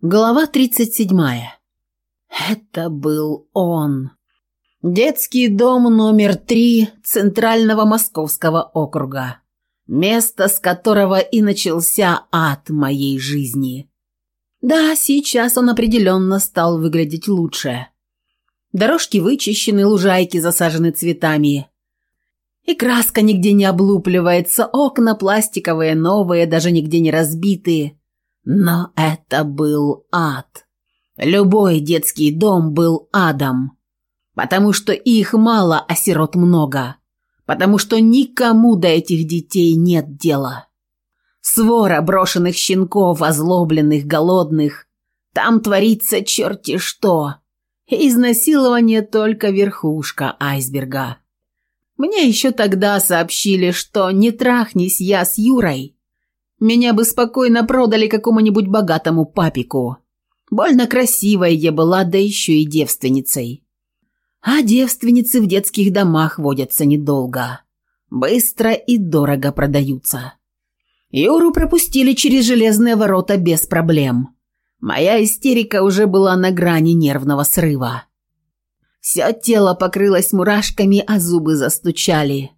Глава 37. Это был он. Детский дом номер 3 Центрального Московского округа. Место, с которого и начался ад моей жизни. Да, сейчас он определенно стал выглядеть лучше. Дорожки вычищены, лужайки засажены цветами. И краска нигде не облупливается, окна пластиковые, новые, даже нигде не разбитые – но это был ад. Любой детский дом был адом. Потому что их мало, а сирот много. Потому что никому до этих детей нет дела. Свора брошенных щенков, озлобленных, голодных. Там творится черти что. Изнасилование только верхушка айсберга. Мне еще тогда сообщили, что не трахнись я с Юрой, меня бы спокойно продали какому-нибудь богатому папику. Больно красивая я была, да еще и девственницей. А девственницы в детских домах водятся недолго. Быстро и дорого продаются. Юру пропустили через железные ворота без проблем. Моя истерика уже была на грани нервного срыва. Все тело покрылось мурашками, а зубы застучали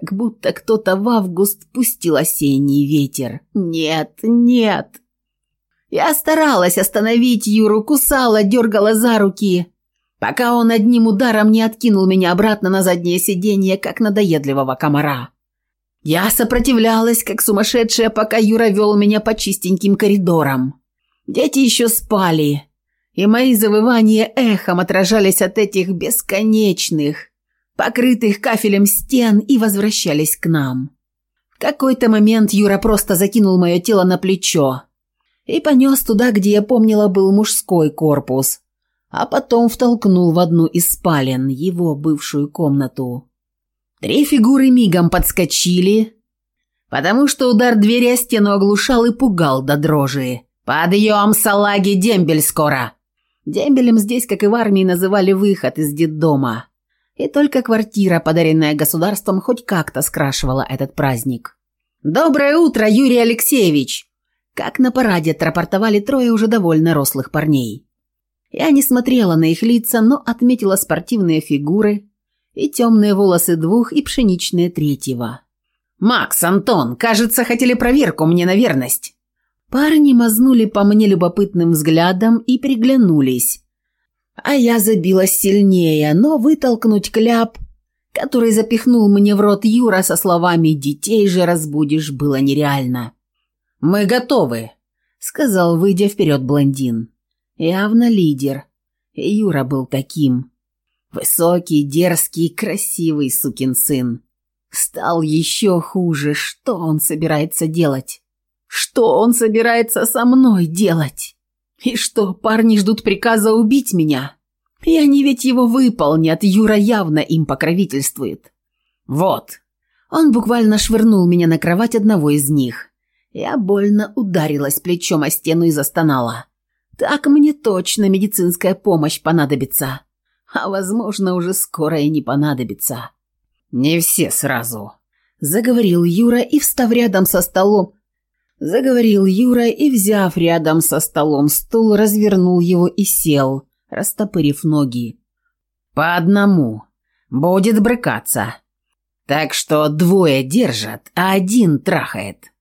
как будто кто-то в август пустил осенний ветер. Нет, нет. Я старалась остановить Юру, кусала, дергала за руки, пока он одним ударом не откинул меня обратно на заднее сиденье, как надоедливого комара. Я сопротивлялась, как сумасшедшая, пока Юра вел меня по чистеньким коридорам. Дети еще спали, и мои завывания эхом отражались от этих бесконечных, покрытых кафелем стен, и возвращались к нам. В какой-то момент Юра просто закинул мое тело на плечо и понес туда, где я помнила был мужской корпус, а потом втолкнул в одну из спален его бывшую комнату. Три фигуры мигом подскочили, потому что удар двери о стену оглушал и пугал до дрожи. «Подъем, салаги, дембель скоро!» Дембелем здесь, как и в армии, называли выход из детдома. И только квартира, подаренная государством, хоть как-то скрашивала этот праздник. «Доброе утро, Юрий Алексеевич!» Как на параде трапортовали трое уже довольно рослых парней. Я не смотрела на их лица, но отметила спортивные фигуры и темные волосы двух и пшеничные третьего. «Макс, Антон, кажется, хотели проверку мне на верность!» Парни мазнули по мне любопытным взглядом и приглянулись. А я забила сильнее, но вытолкнуть кляп, который запихнул мне в рот Юра со словами «детей же разбудишь» было нереально. «Мы готовы», — сказал, выйдя вперед блондин. Явно лидер. Юра был таким. Высокий, дерзкий, красивый сукин сын. Стал еще хуже, что он собирается делать? Что он собирается со мной делать? И что, парни ждут приказа убить меня? И они ведь его выполнят, Юра явно им покровительствует. Вот. Он буквально швырнул меня на кровать одного из них. Я больно ударилась плечом о стену и застонала. Так мне точно медицинская помощь понадобится. А возможно, уже скоро и не понадобится. Не все сразу. Заговорил Юра и, встав рядом со столом, Заговорил Юра и, взяв рядом со столом стул, развернул его и сел, растопырив ноги. «По одному. Будет брыкаться. Так что двое держат, а один трахает».